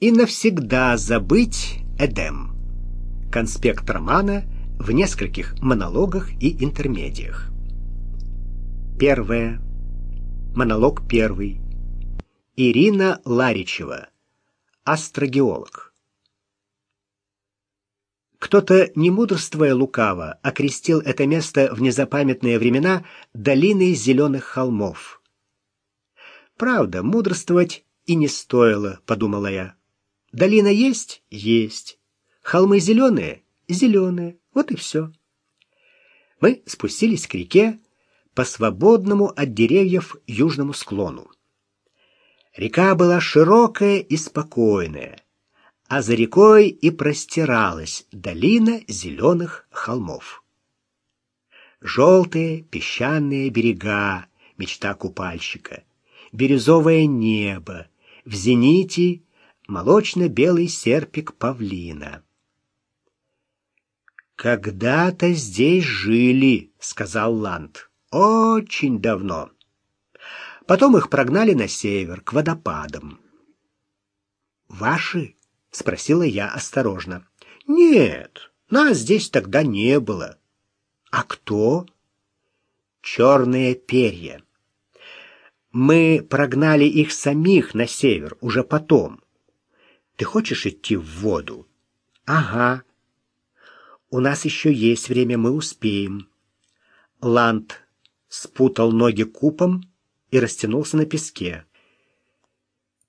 и навсегда забыть Эдем. Конспект романа в нескольких монологах и интермедиях. Первое. Монолог первый. Ирина Ларичева. Астрогеолог. Кто-то, не мудрствуя лукаво, окрестил это место в незапамятные времена долиной зеленых холмов. Правда, мудрствовать и не стоило, подумала я. Долина есть? Есть. Холмы зеленые? Зеленые. Вот и все. Мы спустились к реке по свободному от деревьев южному склону. Река была широкая и спокойная, а за рекой и простиралась долина зеленых холмов. Желтые песчаные берега, мечта купальщика, бирюзовое небо, в зените молочно-белый серпик павлина. «Когда-то здесь жили», — сказал Ланд. «Очень давно». Потом их прогнали на север, к водопадам. «Ваши?» — спросила я осторожно. «Нет, нас здесь тогда не было». «А кто?» «Черные перья». Мы прогнали их самих на север, уже потом. Ты хочешь идти в воду? Ага. У нас еще есть время, мы успеем. Ланд спутал ноги купом и растянулся на песке.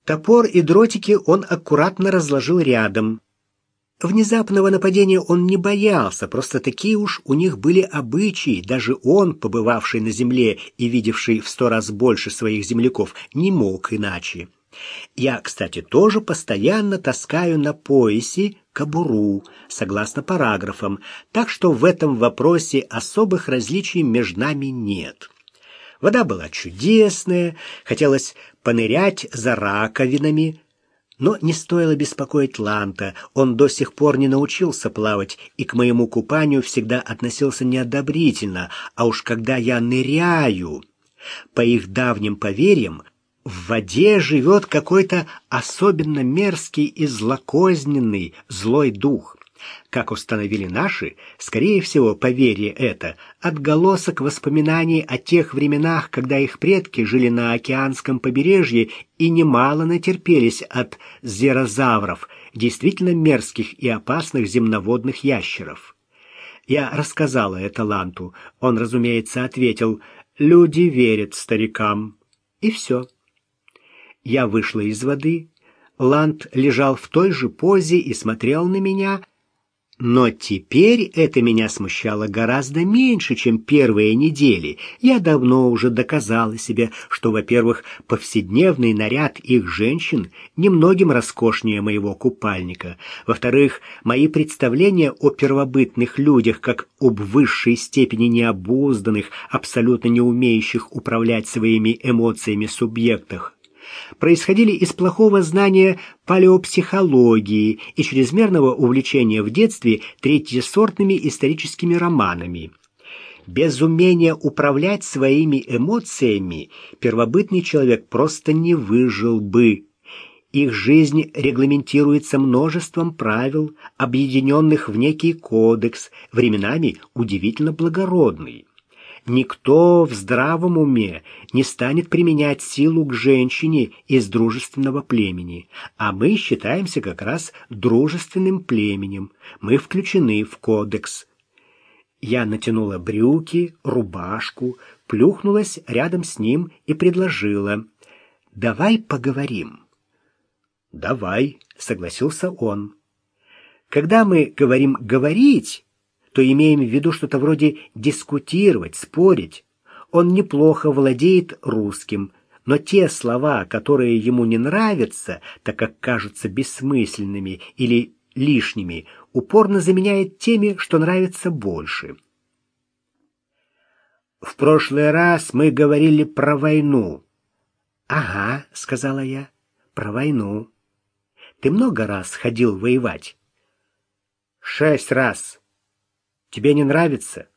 Топор и дротики он аккуратно разложил рядом. Внезапного нападения он не боялся, просто такие уж у них были обычаи. Даже он, побывавший на земле и видевший в сто раз больше своих земляков, не мог иначе. Я, кстати, тоже постоянно таскаю на поясе кобуру, согласно параграфам, так что в этом вопросе особых различий между нами нет. Вода была чудесная, хотелось понырять за раковинами, но не стоило беспокоить Ланта, он до сих пор не научился плавать и к моему купанию всегда относился неодобрительно, а уж когда я ныряю... По их давним поверьям, в воде живет какой-то особенно мерзкий и злокозненный злой дух. Как установили наши, скорее всего, поверье это, отголосок воспоминаний о тех временах, когда их предки жили на океанском побережье и немало натерпелись от зерозавров, действительно мерзких и опасных земноводных ящеров. Я рассказала это Ланту. Он, разумеется, ответил «Люди верят старикам». И все. Я вышла из воды. Ланд лежал в той же позе и смотрел на меня, но теперь это меня смущало гораздо меньше, чем первые недели. Я давно уже доказала себе, что, во-первых, повседневный наряд их женщин немногим роскошнее моего купальника. Во-вторых, мои представления о первобытных людях, как об высшей степени необузданных, абсолютно не умеющих управлять своими эмоциями субъектах, происходили из плохого знания палеопсихологии и чрезмерного увлечения в детстве третьесортными историческими романами. Без умения управлять своими эмоциями первобытный человек просто не выжил бы. Их жизнь регламентируется множеством правил, объединенных в некий кодекс, временами удивительно благородный. Никто в здравом уме не станет применять силу к женщине из дружественного племени, а мы считаемся как раз дружественным племенем. Мы включены в кодекс. Я натянула брюки, рубашку, плюхнулась рядом с ним и предложила: "Давай поговорим". "Давай", согласился он. Когда мы говорим говорить, то имеем в виду что-то вроде дискутировать, спорить. Он неплохо владеет русским, но те слова, которые ему не нравятся, так как кажутся бессмысленными или лишними, упорно заменяет теми, что нравится больше. В прошлый раз мы говорили про войну. Ага, сказала я. Про войну. Ты много раз ходил воевать? Шесть раз. Тебе не нравится?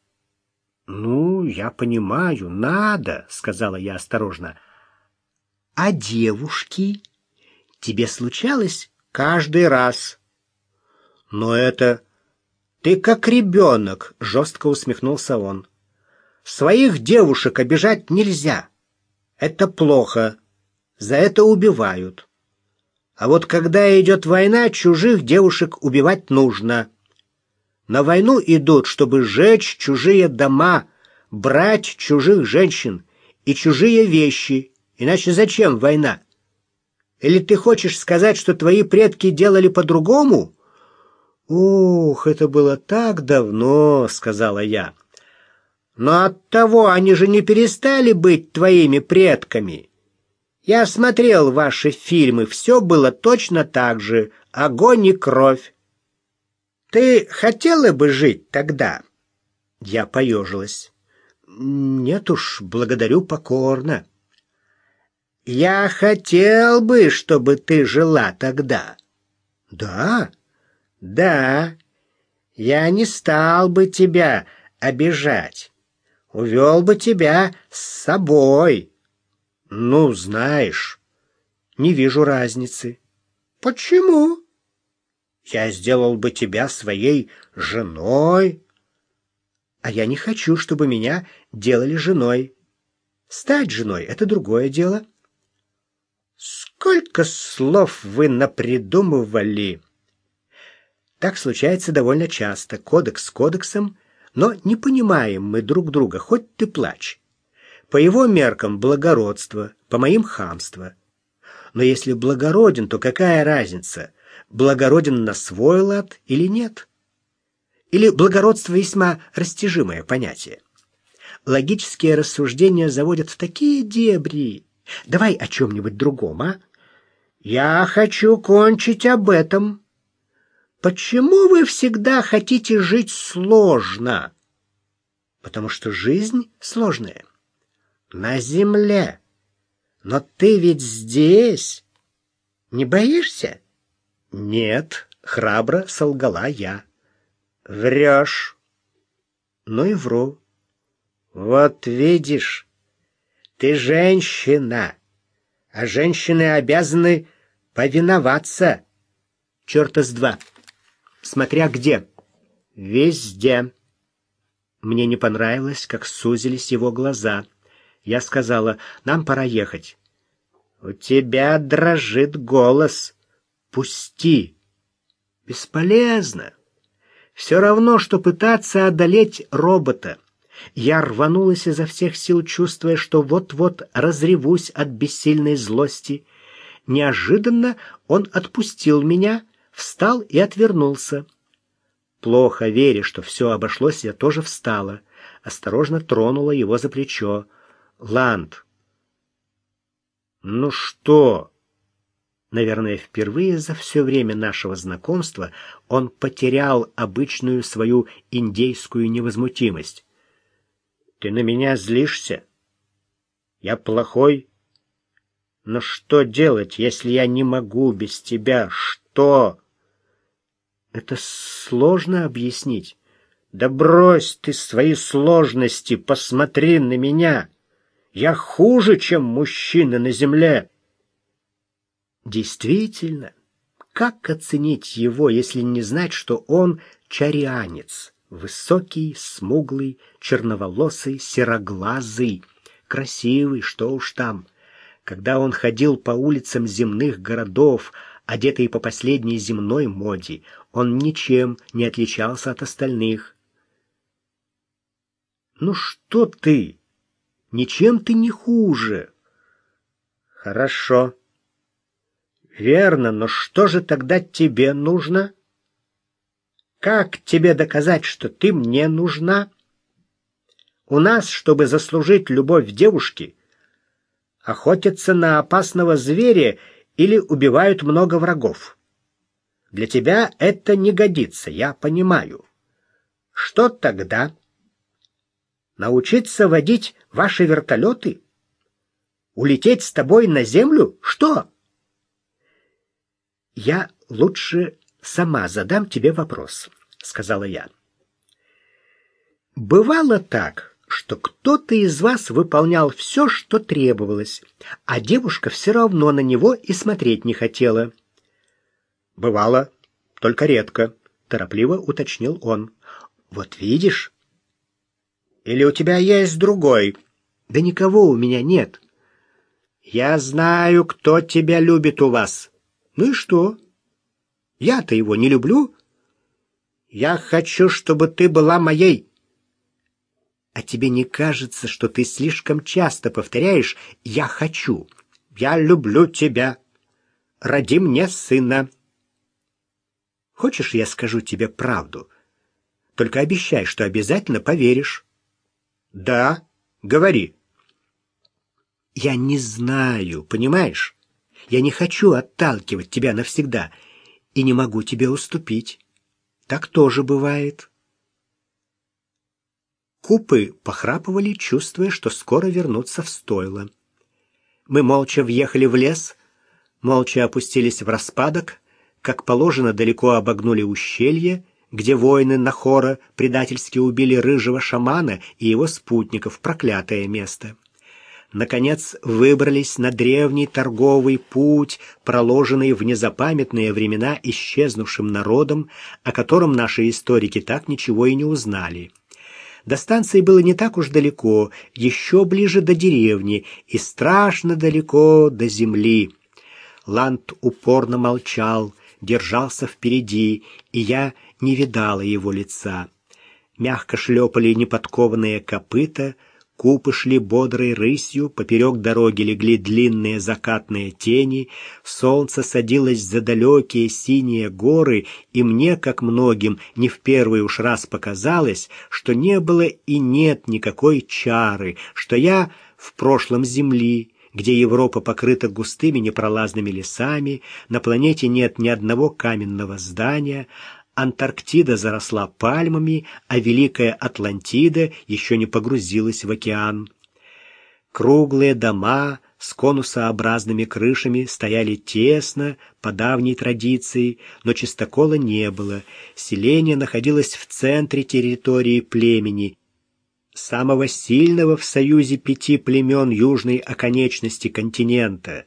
Ну, я понимаю, надо, сказала я осторожно. А девушки? Тебе случалось Каждый раз. Но это... Ты как ребенок, жестко усмехнулся он. Своих девушек обижать нельзя. Это плохо. За это убивают. А вот когда идет война, чужих девушек убивать нужно. На войну идут, чтобы сжечь чужие дома, брать чужих женщин и чужие вещи. Иначе зачем война? Или ты хочешь сказать, что твои предки делали по-другому? Ух, это было так давно, сказала я. Но от того они же не перестали быть твоими предками. Я смотрел ваши фильмы, все было точно так же, огонь и кровь. Ты хотела бы жить тогда? Я поежилась. Нет уж, благодарю покорно. Я хотел бы, чтобы ты жила тогда. Да? Да. Я не стал бы тебя обижать. Увел бы тебя с собой. Ну, знаешь, не вижу разницы. Почему? Я сделал бы тебя своей женой. А я не хочу, чтобы меня делали женой. Стать женой — это другое дело. Сколько слов вы напридумывали! Так случается довольно часто, кодекс с кодексом, но не понимаем мы друг друга, хоть ты плачь. По его меркам благородство, по моим хамство. Но если благороден, то какая разница, благороден на свой лад или нет? Или благородство весьма растяжимое понятие? Логические рассуждения заводят в такие дебри. Давай о чем-нибудь другом, а? Я хочу кончить об этом. Почему вы всегда хотите жить сложно? Потому что жизнь сложная на земле. Но ты ведь здесь. Не боишься? Нет, храбро солгала я. Врешь. Ну и вру. Вот видишь, ты женщина, а женщины обязаны повиноваться. Черта с два. Смотря где. Везде. Мне не понравилось, как сузились его глаза. Я сказала, нам пора ехать. У тебя дрожит голос. Пусти. Бесполезно. Все равно, что пытаться одолеть робота. Я рванулась изо всех сил, чувствуя, что вот-вот разревусь от бессильной злости. Неожиданно он отпустил меня, встал и отвернулся. Плохо веря, что все обошлось, я тоже встала. Осторожно тронула его за плечо. Ланд. Ну что? Наверное, впервые за все время нашего знакомства он потерял обычную свою индейскую невозмутимость. Ты на меня злишься? Я плохой? Но что делать, если я не могу без тебя? Что? Это сложно объяснить. Да брось ты свои сложности, посмотри на меня. Я хуже, чем мужчина на земле. Действительно, как оценить его, если не знать, что он чарианец, высокий, смуглый, черноволосый, сероглазый, красивый, что уж там. Когда он ходил по улицам земных городов, одетый по последней земной моде, он ничем не отличался от остальных. «Ну что ты?» Ничем ты не хуже. Хорошо. Верно, но что же тогда тебе нужно? Как тебе доказать, что ты мне нужна? У нас, чтобы заслужить любовь девушки, охотятся на опасного зверя или убивают много врагов. Для тебя это не годится, я понимаю. Что тогда? Научиться водить ваши вертолеты? Улететь с тобой на землю? Что? Я лучше сама задам тебе вопрос, сказала я. Бывало так, что кто-то из вас выполнял все, что требовалось, а девушка все равно на него и смотреть не хотела. Бывало, только редко, торопливо уточнил он. Вот видишь? Или у тебя есть другой? Да никого у меня нет. Я знаю, кто тебя любит у вас. Ну и что? Я-то его не люблю. Я хочу, чтобы ты была моей. А тебе не кажется, что ты слишком часто повторяешь «я хочу», «я люблю тебя», «роди мне сына». Хочешь, я скажу тебе правду? Только обещай, что обязательно поверишь. Да, говори. Я не знаю, понимаешь? Я не хочу отталкивать тебя навсегда и не могу тебе уступить. Так тоже бывает. Купы похрапывали, чувствуя, что скоро вернутся в стойло. Мы молча въехали в лес, молча опустились в распадок, как положено, далеко обогнули ущелье, где воины Нахора предательски убили рыжего шамана и его спутников, проклятое место. Наконец выбрались на древний торговый путь, проложенный в незапамятные времена исчезнувшим народом, о котором наши историки так ничего и не узнали. До станции было не так уж далеко, еще ближе до деревни и страшно далеко до земли. Ланд упорно молчал, держался впереди, и я не видала его лица. Мягко шлепали неподкованные копыта, Купы шли бодрой рысью, поперек дороги легли длинные закатные тени, солнце садилось за далекие синие горы, и мне, как многим, не в первый уж раз показалось, что не было и нет никакой чары, что я в прошлом земли, где Европа покрыта густыми непролазными лесами, на планете нет ни одного каменного здания, Антарктида заросла пальмами, а Великая Атлантида еще не погрузилась в океан. Круглые дома с конусообразными крышами стояли тесно, по давней традиции, но чистокола не было. Селение находилось в центре территории племени, самого сильного в союзе пяти племен южной оконечности континента.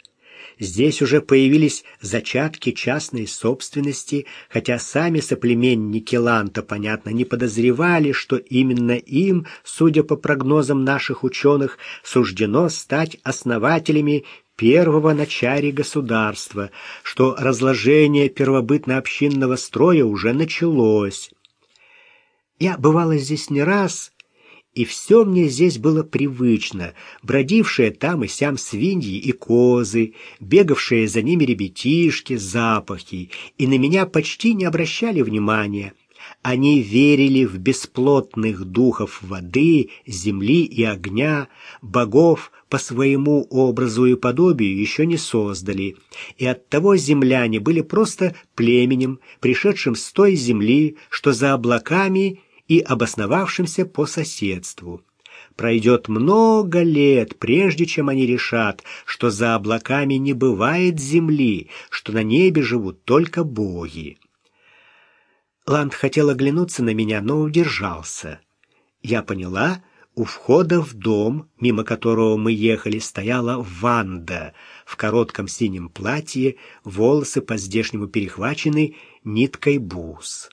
Здесь уже появились зачатки частной собственности, хотя сами соплеменники Ланта, понятно, не подозревали, что именно им, судя по прогнозам наших ученых, суждено стать основателями первого начари государства, что разложение первобытно-общинного строя уже началось. Я бывала здесь не раз и все мне здесь было привычно, бродившие там и сям свиньи и козы, бегавшие за ними ребятишки, запахи, и на меня почти не обращали внимания. Они верили в бесплотных духов воды, земли и огня, богов по своему образу и подобию еще не создали, и оттого земляне были просто племенем, пришедшим с той земли, что за облаками и обосновавшимся по соседству. Пройдет много лет, прежде чем они решат, что за облаками не бывает земли, что на небе живут только боги. Ланд хотел оглянуться на меня, но удержался. Я поняла, у входа в дом, мимо которого мы ехали, стояла Ванда в коротком синем платье, волосы по-здешнему перехвачены ниткой бус.